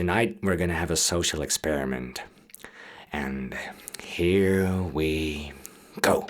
Tonight we're gonna have a social experiment. And here we go.